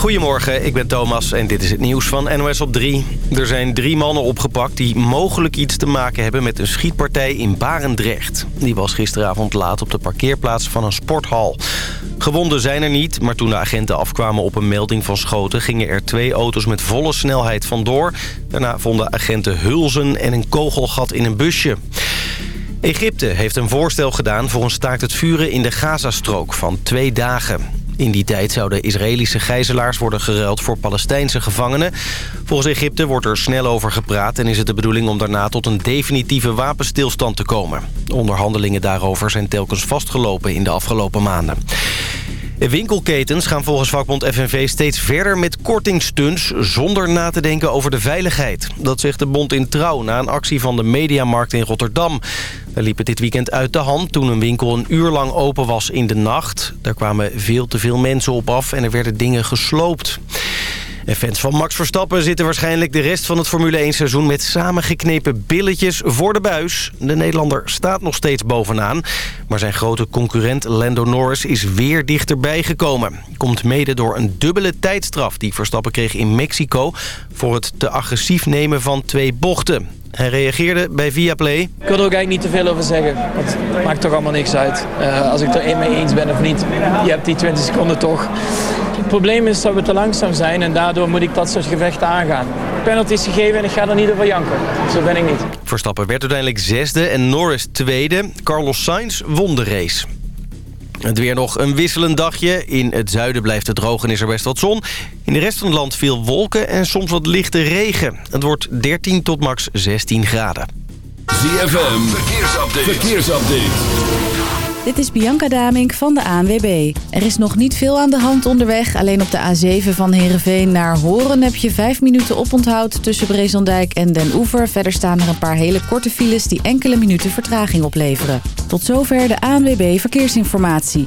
Goedemorgen, ik ben Thomas en dit is het nieuws van NOS op 3. Er zijn drie mannen opgepakt die mogelijk iets te maken hebben met een schietpartij in Barendrecht. Die was gisteravond laat op de parkeerplaats van een sporthal. Gewonden zijn er niet, maar toen de agenten afkwamen op een melding van schoten... gingen er twee auto's met volle snelheid vandoor. Daarna vonden agenten hulzen en een kogelgat in een busje. Egypte heeft een voorstel gedaan voor een staakt het vuren in de Gazastrook van twee dagen. In die tijd zouden Israëlische gijzelaars worden geruild voor Palestijnse gevangenen. Volgens Egypte wordt er snel over gepraat en is het de bedoeling om daarna tot een definitieve wapenstilstand te komen. Onderhandelingen daarover zijn telkens vastgelopen in de afgelopen maanden. Winkelketens gaan volgens vakbond FNV steeds verder met kortingstunts... zonder na te denken over de veiligheid. Dat zegt de bond in Trouw na een actie van de Mediamarkt in Rotterdam. Daar liep het dit weekend uit de hand toen een winkel een uur lang open was in de nacht. Daar kwamen veel te veel mensen op af en er werden dingen gesloopt. En fans van Max Verstappen zitten waarschijnlijk de rest van het Formule 1 seizoen... met samengeknepen billetjes voor de buis. De Nederlander staat nog steeds bovenaan. Maar zijn grote concurrent Lando Norris is weer dichterbij gekomen. Komt mede door een dubbele tijdstraf die Verstappen kreeg in Mexico... voor het te agressief nemen van twee bochten. Hij reageerde bij Viaplay. Ik wil er ook eigenlijk niet te veel over zeggen. Het maakt toch allemaal niks uit. Uh, als ik er één mee eens ben of niet. Je hebt die 20 seconden toch. Het probleem is dat we te langzaam zijn. En daardoor moet ik dat soort gevechten aangaan. Penalty is gegeven en ik ga er niet over janken. Zo ben ik niet. Verstappen werd uiteindelijk zesde en Norris tweede. Carlos Sainz won de race. Het weer nog een wisselend dagje. In het zuiden blijft het droog en is er best wat zon. In de rest van het land veel wolken en soms wat lichte regen. Het wordt 13 tot max 16 graden. ZFM, verkeersupdate. verkeersupdate. Dit is Bianca Damink van de ANWB. Er is nog niet veel aan de hand onderweg. Alleen op de A7 van Heerenveen naar Horen heb je 5 minuten oponthoud tussen Brezondijk en Den Oever. Verder staan er een paar hele korte files die enkele minuten vertraging opleveren. Tot zover de ANWB Verkeersinformatie.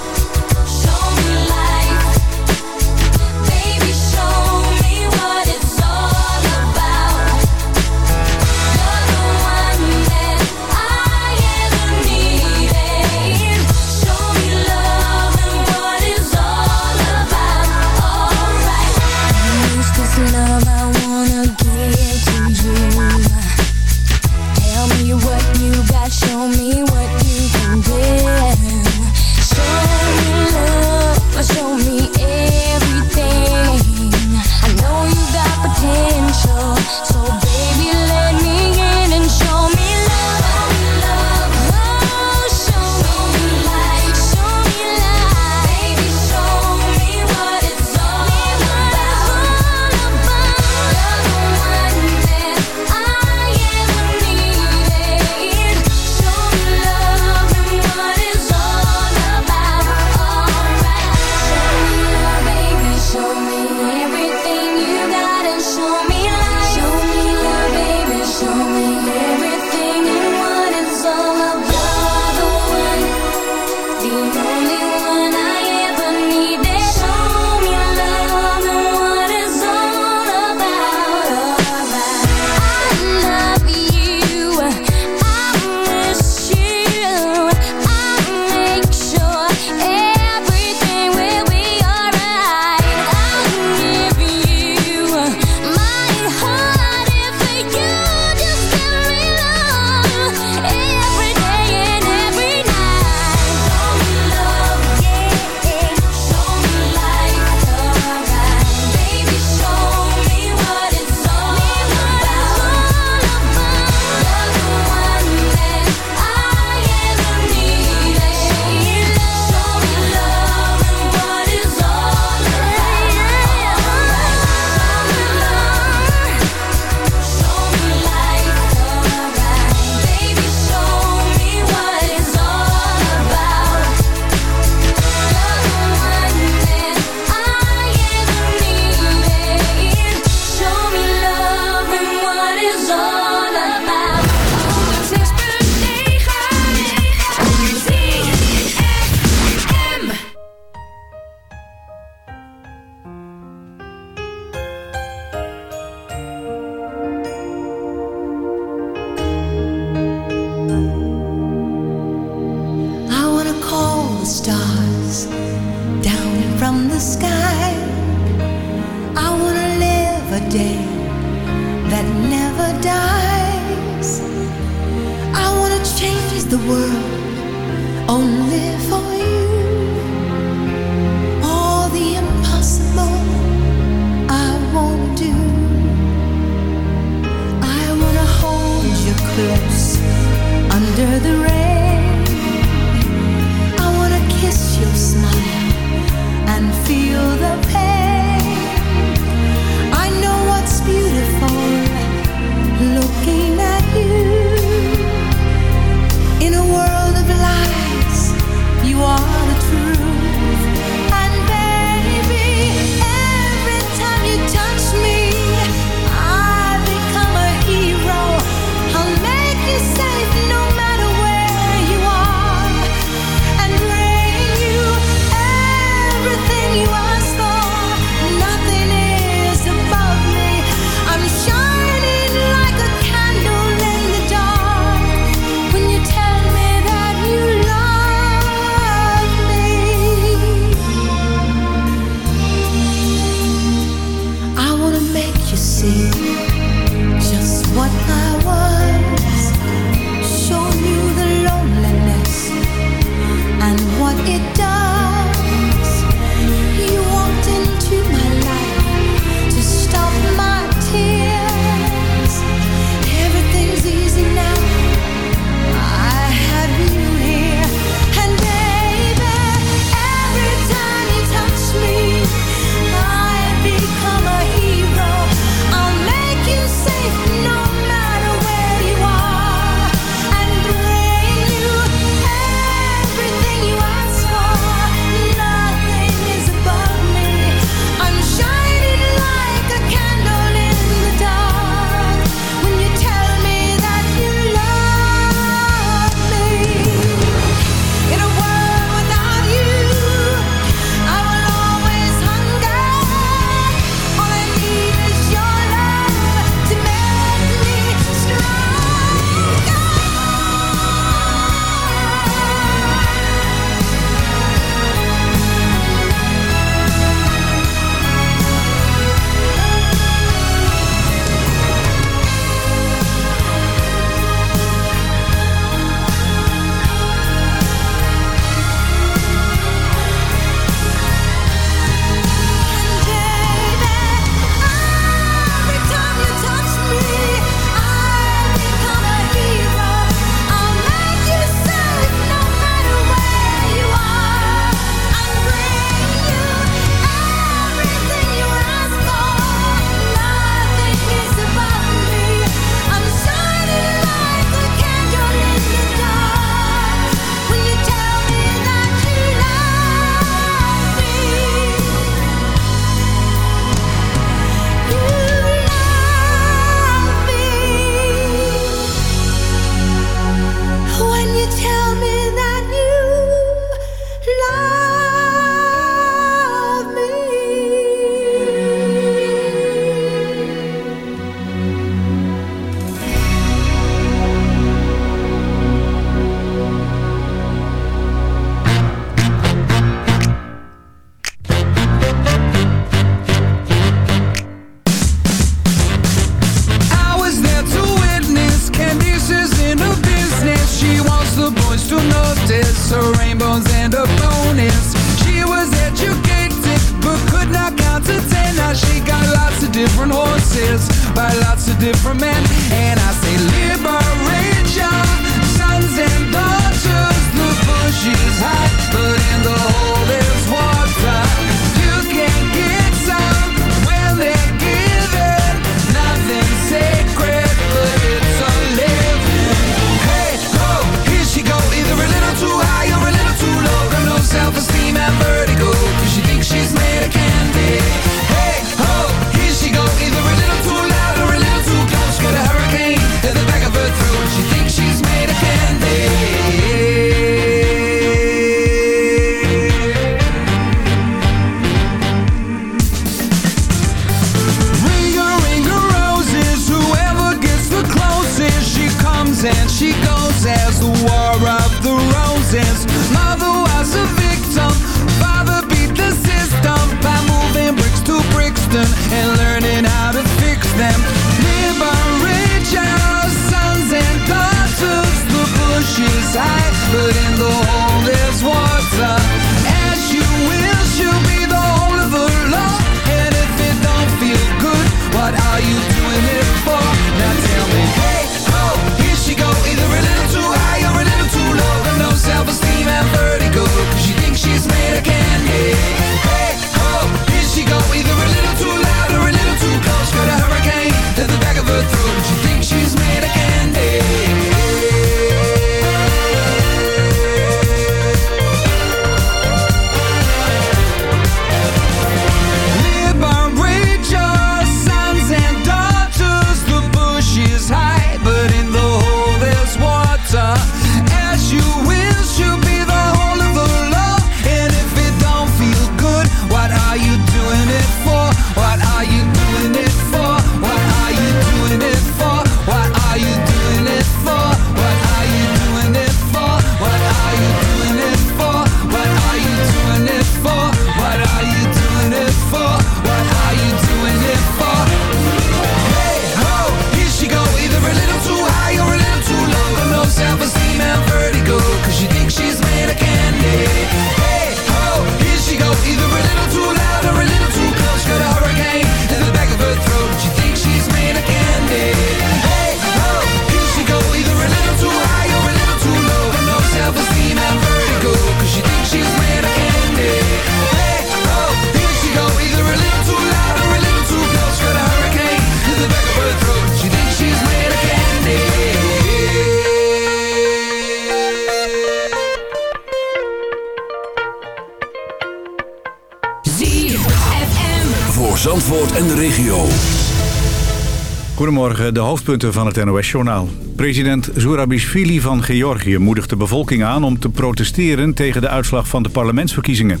Goedemorgen, de hoofdpunten van het NOS-journaal. President Zurabishvili van Georgië moedigt de bevolking aan om te protesteren tegen de uitslag van de parlementsverkiezingen.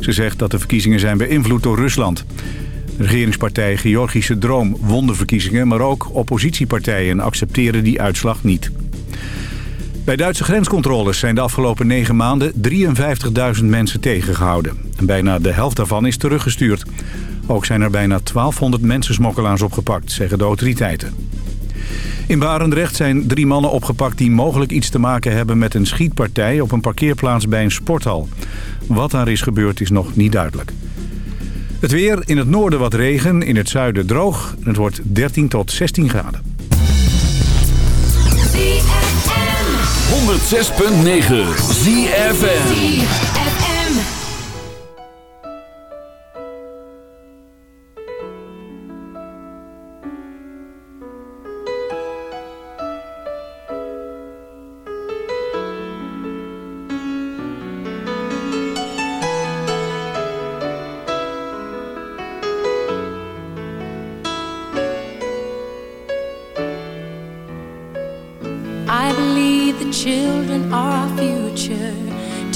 Ze zegt dat de verkiezingen zijn beïnvloed door Rusland. De regeringspartij Georgische Droom won de verkiezingen, maar ook oppositiepartijen accepteren die uitslag niet. Bij Duitse grenscontroles zijn de afgelopen negen maanden 53.000 mensen tegengehouden. En bijna de helft daarvan is teruggestuurd. Ook zijn er bijna 1200 mensensmokkelaars opgepakt, zeggen de autoriteiten. In Barendrecht zijn drie mannen opgepakt die mogelijk iets te maken hebben met een schietpartij op een parkeerplaats bij een sporthal. Wat daar is gebeurd is nog niet duidelijk. Het weer, in het noorden wat regen, in het zuiden droog. Het wordt 13 tot 16 graden. 106.9 ZFM.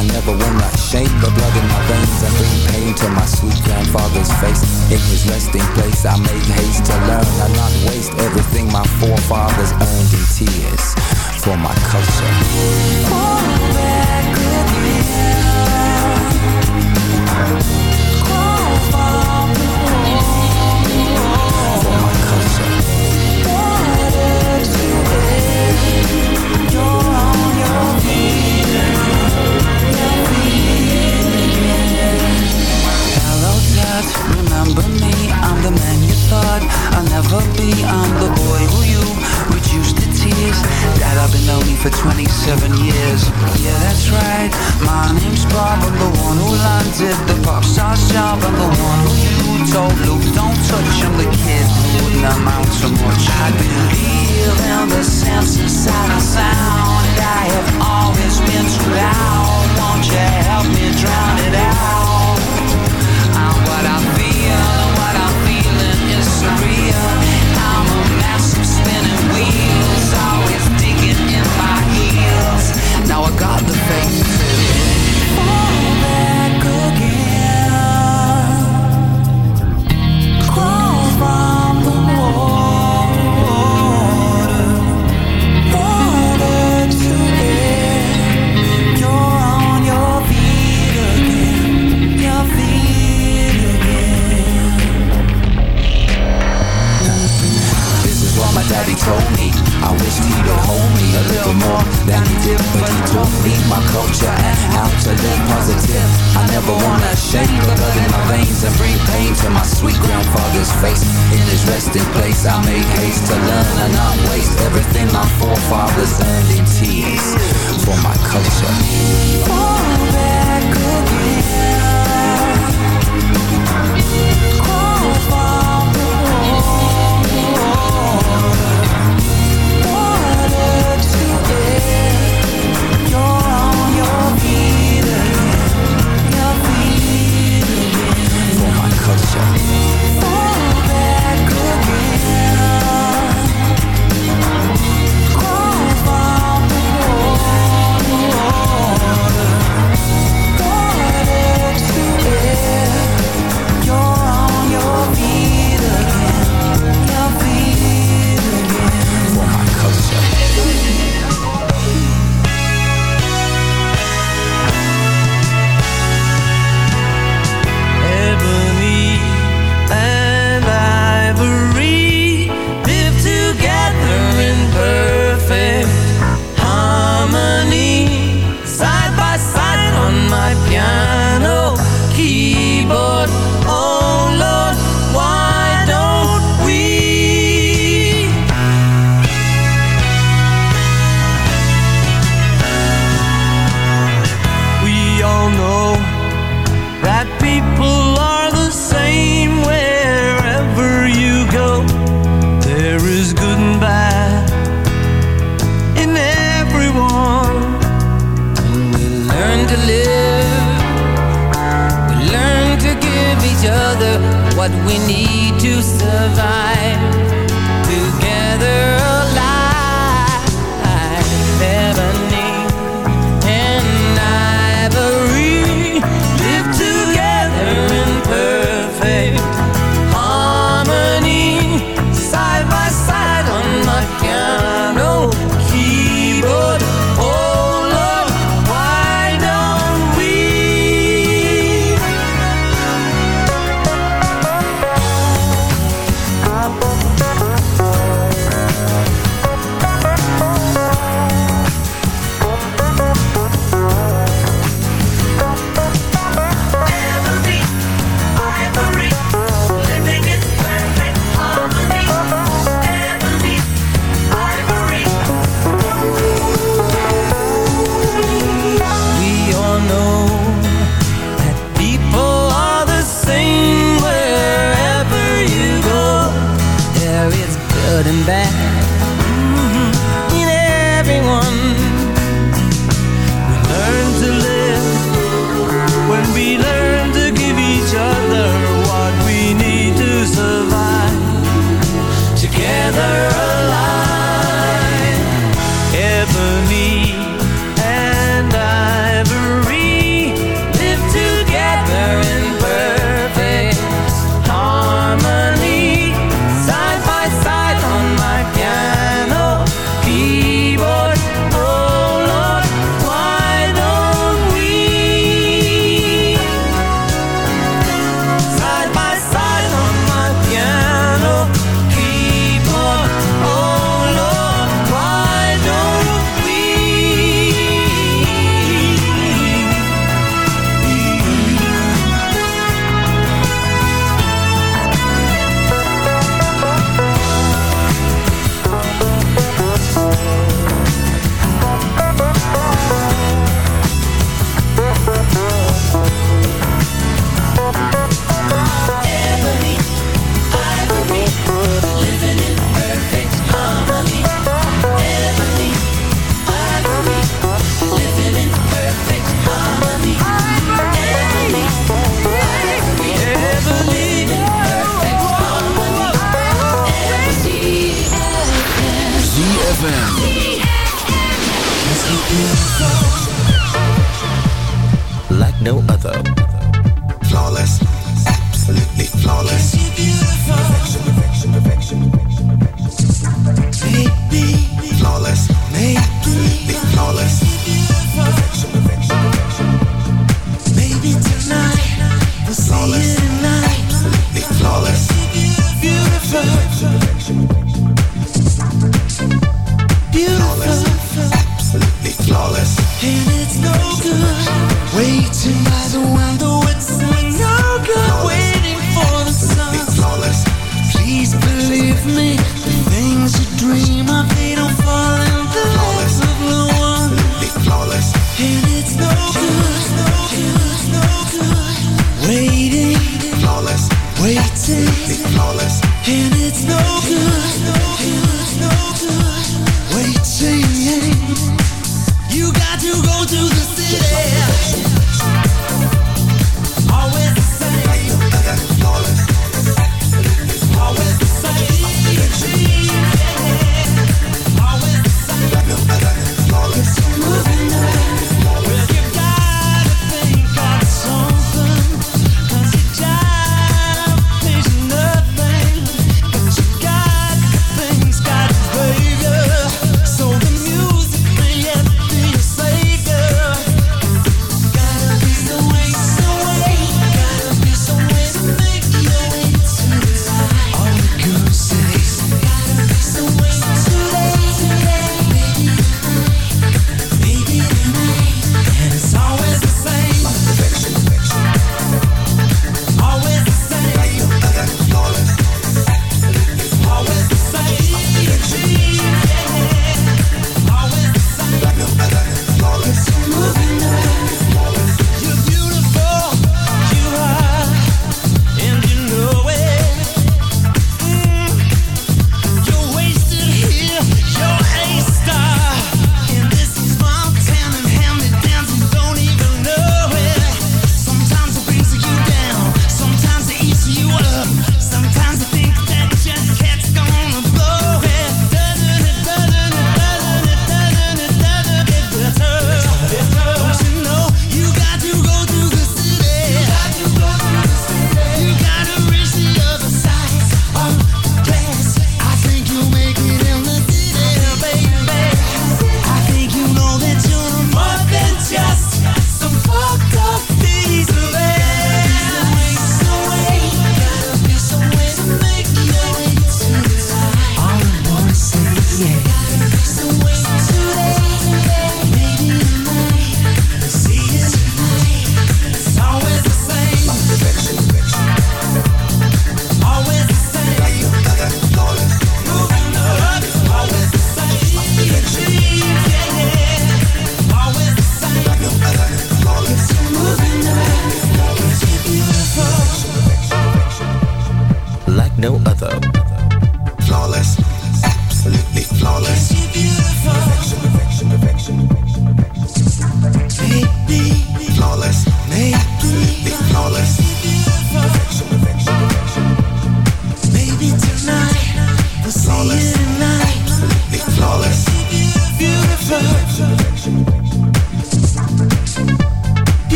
I never wanna shame the blood in my veins and bring pain to my sweet grandfather's face. In his resting place, I make haste to learn and not waste everything my forefathers earned in tears for my culture. For my culture.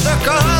circle